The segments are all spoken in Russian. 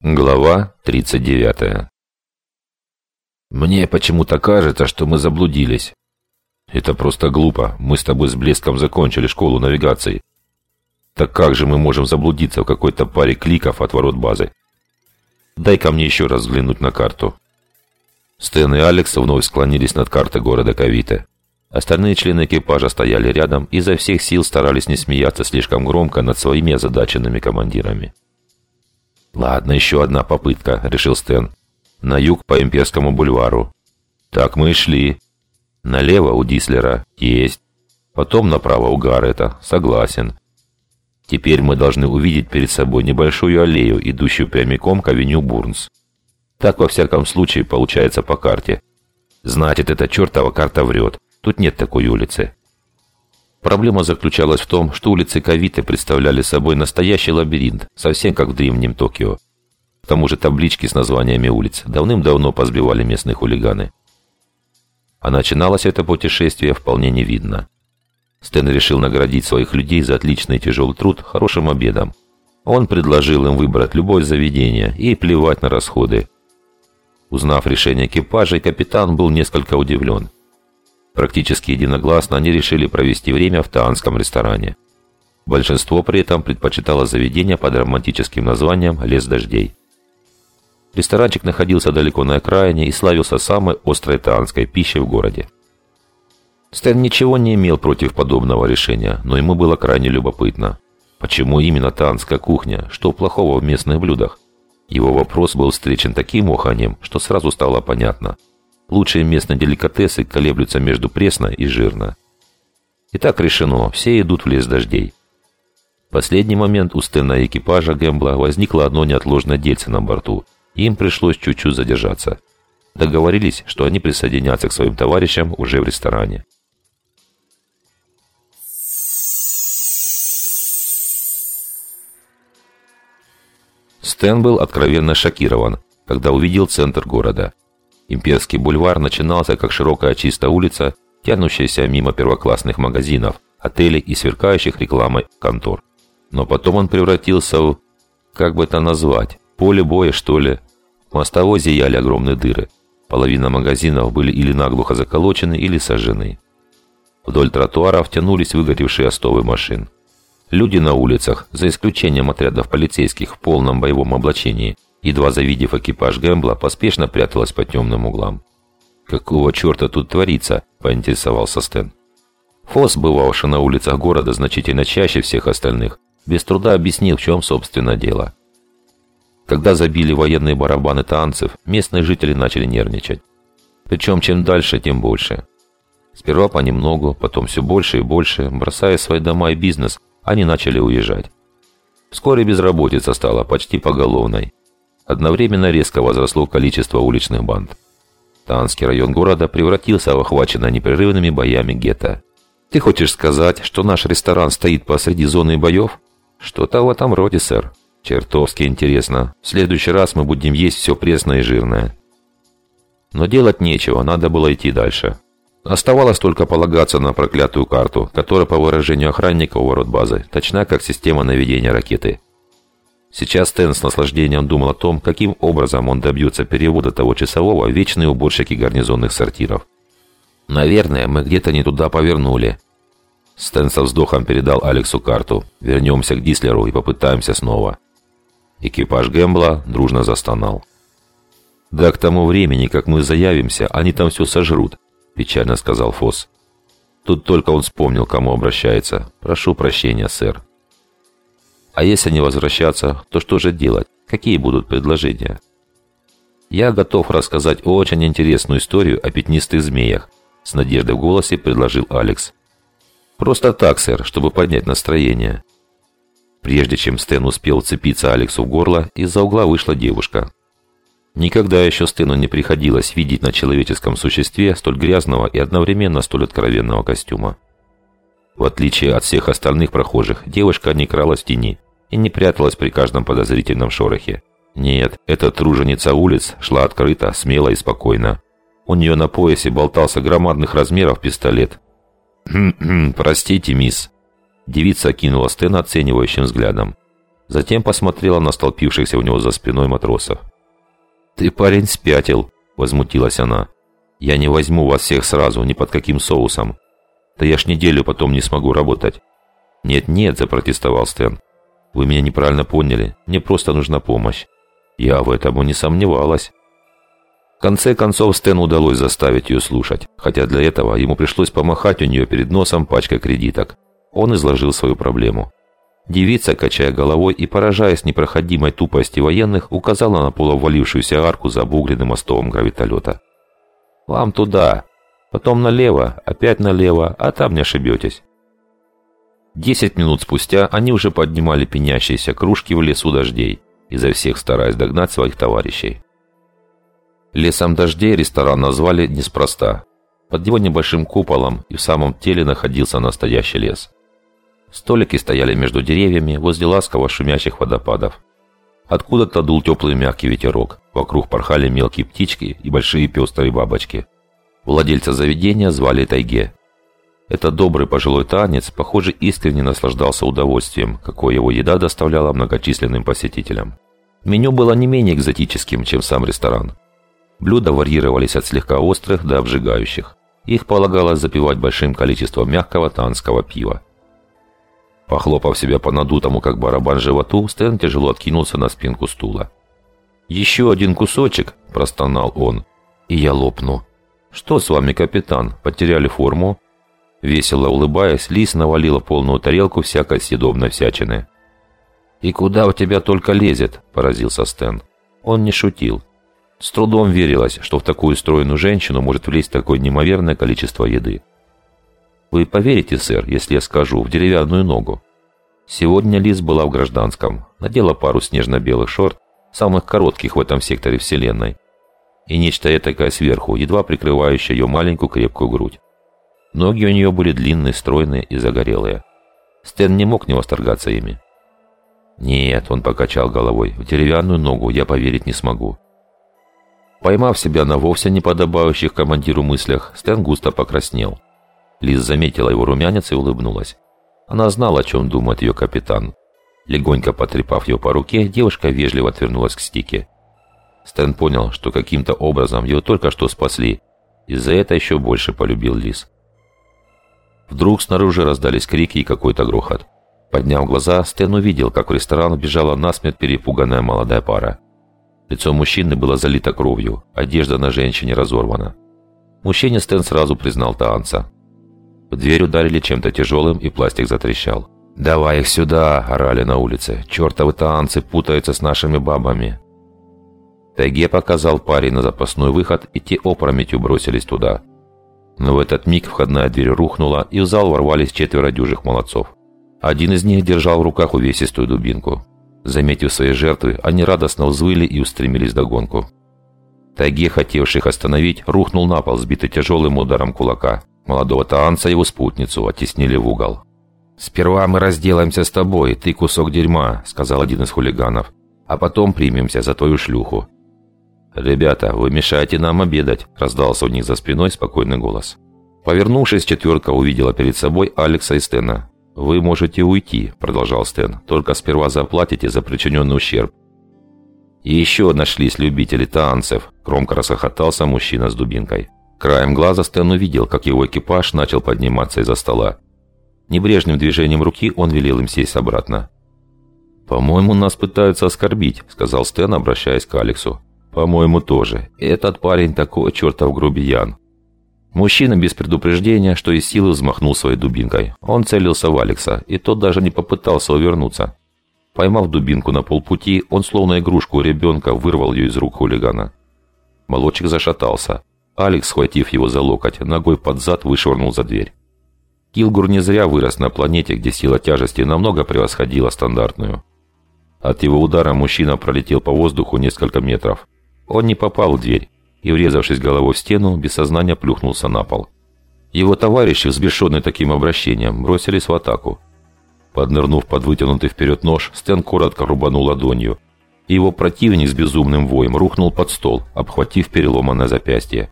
Глава 39 «Мне почему-то кажется, что мы заблудились». «Это просто глупо. Мы с тобой с блеском закончили школу навигации. Так как же мы можем заблудиться в какой-то паре кликов от ворот базы? Дай-ка мне еще раз взглянуть на карту». Стэн и Алекс вновь склонились над картой города Кавите. Остальные члены экипажа стояли рядом и изо всех сил старались не смеяться слишком громко над своими озадаченными командирами. «Ладно, еще одна попытка», — решил Стэн. «На юг по Имперскому бульвару». «Так мы и шли». «Налево у Дислера». «Есть». «Потом направо у Гаррета». «Согласен». «Теперь мы должны увидеть перед собой небольшую аллею, идущую прямиком к авеню Бурнс». Так, во всяком случае, получается по карте. Значит, эта чертова карта врет. Тут нет такой улицы. Проблема заключалась в том, что улицы Кавиты представляли собой настоящий лабиринт, совсем как в древнем Токио. К тому же таблички с названиями улиц давным-давно позбивали местные хулиганы. А начиналось это путешествие вполне невидно. Стэн решил наградить своих людей за отличный тяжелый труд хорошим обедом. Он предложил им выбрать любое заведение и плевать на расходы. Узнав решение экипажа, капитан был несколько удивлен. Практически единогласно они решили провести время в таанском ресторане. Большинство при этом предпочитало заведение под романтическим названием «Лес дождей». Ресторанчик находился далеко на окраине и славился самой острой таанской пищей в городе. Стэн ничего не имел против подобного решения, но ему было крайне любопытно. Почему именно таанская кухня? Что плохого в местных блюдах? Его вопрос был встречен таким уханьем, что сразу стало понятно – Лучшие местные деликатесы колеблются между пресно и жирно. Итак, решено, все идут в лес дождей. В последний момент у Стэна и экипажа Гэмбла возникло одно неотложное дельце на борту, им пришлось чуть-чуть задержаться. Договорились, что они присоединятся к своим товарищам уже в ресторане. Стэн был откровенно шокирован, когда увидел центр города – Имперский бульвар начинался как широкая чистая улица, тянущаяся мимо первоклассных магазинов, отелей и сверкающих рекламой контор. Но потом он превратился в... как бы это назвать? Поле боя, что ли? В мостовой зияли огромные дыры. Половина магазинов были или наглухо заколочены, или сожжены. Вдоль тротуаров тянулись выгоревшие остовы машин. Люди на улицах, за исключением отрядов полицейских в полном боевом облачении – едва завидев экипаж Гэмбла, поспешно пряталась по темным углам. «Какого черта тут творится?» – поинтересовался Стэн. Фосс, бывавший на улицах города значительно чаще всех остальных, без труда объяснил, в чем, собственно, дело. Когда забили военные барабаны танцев, местные жители начали нервничать. Причем чем дальше, тем больше. Сперва понемногу, потом все больше и больше, бросая свои дома и бизнес, они начали уезжать. Вскоре безработица стала почти поголовной. Одновременно резко возросло количество уличных банд. Танский район города превратился в охваченное непрерывными боями гетто. «Ты хочешь сказать, что наш ресторан стоит посреди зоны боев?» «Что-то в этом роде, сэр. Чертовски интересно. В следующий раз мы будем есть все пресное и жирное». Но делать нечего, надо было идти дальше. Оставалось только полагаться на проклятую карту, которая, по выражению охранника у ворот базы, точна как система наведения ракеты – Сейчас Стэн с наслаждением думал о том, каким образом он добьется перевода того часового в вечные уборщики гарнизонных сортиров. «Наверное, мы где-то не туда повернули». Стэн со вздохом передал Алексу карту. «Вернемся к Дислеру и попытаемся снова». Экипаж Гэмбла дружно застонал. «Да к тому времени, как мы заявимся, они там все сожрут», – печально сказал Фосс. Тут только он вспомнил, кому обращается. «Прошу прощения, сэр». А если не возвращаться, то что же делать? Какие будут предложения? Я готов рассказать очень интересную историю о пятнистых змеях, с надеждой в голосе предложил Алекс. Просто так, сэр, чтобы поднять настроение. Прежде чем Стэн успел цепиться Алексу в горло, из-за угла вышла девушка. Никогда еще Стэну не приходилось видеть на человеческом существе столь грязного и одновременно столь откровенного костюма. В отличие от всех остальных прохожих, девушка не кралась в тени, и не пряталась при каждом подозрительном шорохе. Нет, эта труженица улиц шла открыто, смело и спокойно. У нее на поясе болтался громадных размеров пистолет. «Хм-хм, простите, мисс». Девица кинула Стэна оценивающим взглядом. Затем посмотрела на столпившихся у него за спиной матросов. «Ты, парень, спятил!» – возмутилась она. «Я не возьму вас всех сразу, ни под каким соусом. Да я ж неделю потом не смогу работать». «Нет-нет», – запротестовал Стэн. «Вы меня неправильно поняли. Мне просто нужна помощь». Я в этом не сомневалась. В конце концов Стэну удалось заставить ее слушать, хотя для этого ему пришлось помахать у нее перед носом пачкой кредиток. Он изложил свою проблему. Девица, качая головой и поражаясь непроходимой тупости военных, указала на полуобвалившуюся арку за обугленным мостовым гравитолета. «Вам туда, потом налево, опять налево, а там не ошибетесь». Десять минут спустя они уже поднимали пенящиеся кружки в лесу дождей, изо всех стараясь догнать своих товарищей. Лесом дождей ресторан назвали неспроста. Под его небольшим куполом и в самом теле находился настоящий лес. Столики стояли между деревьями возле ласково шумящих водопадов. Откуда-то дул теплый мягкий ветерок. Вокруг порхали мелкие птички и большие пестрые бабочки. Владельца заведения звали Тайге. Этот добрый пожилой танец, похоже, искренне наслаждался удовольствием, какое его еда доставляла многочисленным посетителям. Меню было не менее экзотическим, чем сам ресторан. Блюда варьировались от слегка острых до обжигающих. Их полагалось запивать большим количеством мягкого танского пива. Похлопав себя по надутому, как барабан животу, Стэн тяжело откинулся на спинку стула. «Еще один кусочек!» – простонал он. «И я лопну». «Что с вами, капитан? Потеряли форму?» Весело улыбаясь, Лис навалила полную тарелку всякой съедобной всячины. «И куда у тебя только лезет?» – поразился Стэн. Он не шутил. С трудом верилось, что в такую стройную женщину может влезть такое неимоверное количество еды. Вы поверите, сэр, если я скажу, в деревянную ногу. Сегодня Лиз была в гражданском, надела пару снежно-белых шорт, самых коротких в этом секторе Вселенной, и нечто этакое сверху, едва прикрывающее ее маленькую крепкую грудь. Ноги у нее были длинные, стройные и загорелые. Стэн не мог не восторгаться ими. «Нет», — он покачал головой, — «в деревянную ногу я поверить не смогу». Поймав себя на вовсе не подобающих командиру мыслях, Стэн густо покраснел. Лиз заметила его румянец и улыбнулась. Она знала, о чем думает ее капитан. Легонько потрепав ее по руке, девушка вежливо отвернулась к стике. Стэн понял, что каким-то образом его только что спасли, и за это еще больше полюбил Лиз. Вдруг снаружи раздались крики и какой-то грохот. Подняв глаза, Стэн увидел, как в ресторан вбежала насмерть перепуганная молодая пара. Лицо мужчины было залито кровью, одежда на женщине разорвана. Мужчине Стэн сразу признал Таанца. В дверь ударили чем-то тяжелым, и пластик затрещал. «Давай их сюда!» – орали на улице. «Чертовы танцы путаются с нашими бабами!» Тайге показал парень на запасной выход, и те опрометью бросились туда. Но в этот миг входная дверь рухнула, и в зал ворвались четверо дюжих молодцов. Один из них держал в руках увесистую дубинку. Заметив свои жертвы, они радостно взвыли и устремились догонку. Тайге, хотевших остановить, рухнул на пол, сбитый тяжелым ударом кулака. Молодого Таанца и его спутницу оттеснили в угол. «Сперва мы разделаемся с тобой, ты кусок дерьма», — сказал один из хулиганов. «А потом примемся за твою шлюху». «Ребята, вы мешаете нам обедать», — раздался у них за спиной спокойный голос. Повернувшись, четверка увидела перед собой Алекса и Стена. «Вы можете уйти», — продолжал Стэн, «только сперва заплатите за причиненный ущерб». «И еще нашлись любители танцев», — громко расхохотался мужчина с дубинкой. Краем глаза Стэн увидел, как его экипаж начал подниматься из-за стола. Небрежным движением руки он велел им сесть обратно. «По-моему, нас пытаются оскорбить», — сказал Стэн, обращаясь к Алексу. «По-моему, тоже. Этот парень такой чертов грубиян». Мужчина без предупреждения, что из силы взмахнул своей дубинкой. Он целился в Алекса, и тот даже не попытался увернуться. Поймав дубинку на полпути, он словно игрушку у ребенка вырвал ее из рук хулигана. Молодчик зашатался. Алекс, схватив его за локоть, ногой под зад вышвырнул за дверь. Килгур не зря вырос на планете, где сила тяжести намного превосходила стандартную. От его удара мужчина пролетел по воздуху несколько метров. Он не попал в дверь и, врезавшись головой в стену, без сознания плюхнулся на пол. Его товарищи, взбешенные таким обращением, бросились в атаку. Поднырнув под вытянутый вперед нож, Стэн коротко рубанул ладонью, и его противник с безумным воем рухнул под стол, обхватив переломанное запястье.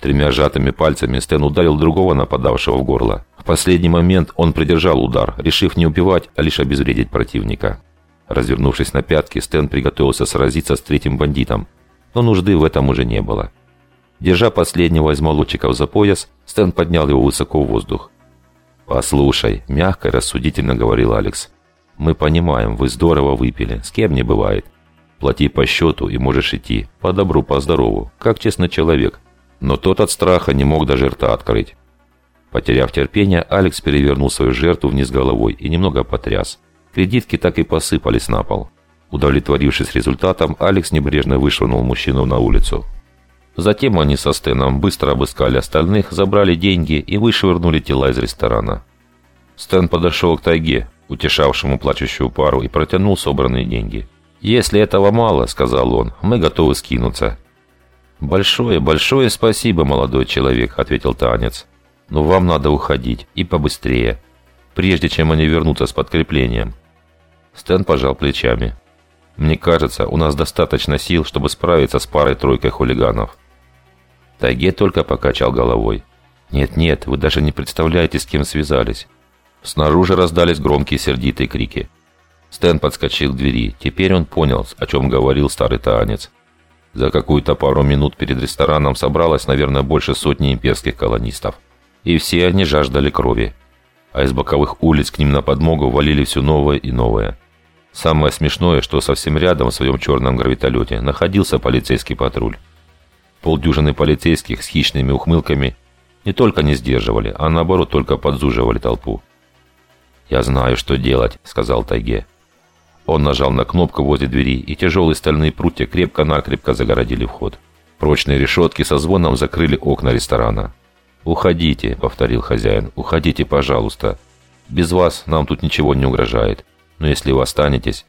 Тремя сжатыми пальцами Стэн ударил другого нападавшего в горло. В последний момент он придержал удар, решив не убивать, а лишь обезвредить противника. Развернувшись на пятки, Стэн приготовился сразиться с третьим бандитом, но нужды в этом уже не было. Держа последнего из молодчиков за пояс, Стэн поднял его высоко в воздух. «Послушай», – мягко и рассудительно говорил Алекс, – «мы понимаем, вы здорово выпили, с кем не бывает. Плати по счету и можешь идти, по добру, по здорову, как честный человек». Но тот от страха не мог даже рта открыть. Потеряв терпение, Алекс перевернул свою жертву вниз головой и немного потряс. Кредитки так и посыпались на пол. Удовлетворившись результатом, Алекс небрежно вышвырнул мужчину на улицу. Затем они со Стэном быстро обыскали остальных, забрали деньги и вышвырнули тела из ресторана. Стэн подошел к тайге, утешавшему плачущую пару, и протянул собранные деньги. «Если этого мало, — сказал он, — мы готовы скинуться». «Большое, большое спасибо, молодой человек», — ответил Танец. «Но вам надо уходить, и побыстрее, прежде чем они вернутся с подкреплением». Стэн пожал плечами. «Мне кажется, у нас достаточно сил, чтобы справиться с парой-тройкой хулиганов». Тайге только покачал головой. «Нет-нет, вы даже не представляете, с кем связались». Снаружи раздались громкие сердитые крики. Стэн подскочил к двери. Теперь он понял, о чем говорил старый танец. За какую-то пару минут перед рестораном собралось, наверное, больше сотни имперских колонистов. И все они жаждали крови. А из боковых улиц к ним на подмогу валили все новое и новое. Самое смешное, что совсем рядом в своем черном гравитолете находился полицейский патруль. Полдюжины полицейских с хищными ухмылками не только не сдерживали, а наоборот только подзуживали толпу. «Я знаю, что делать», — сказал Тайге. Он нажал на кнопку возле двери, и тяжелые стальные прутья крепко-накрепко загородили вход. Прочные решетки со звоном закрыли окна ресторана. «Уходите», — повторил хозяин, — «уходите, пожалуйста. Без вас нам тут ничего не угрожает. Но если вы останетесь...»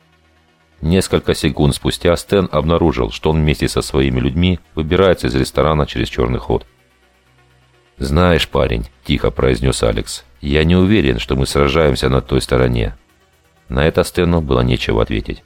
Несколько секунд спустя Стэн обнаружил, что он вместе со своими людьми выбирается из ресторана через черный ход. «Знаешь, парень», – тихо произнес Алекс, – «я не уверен, что мы сражаемся на той стороне». На это Стэну было нечего ответить.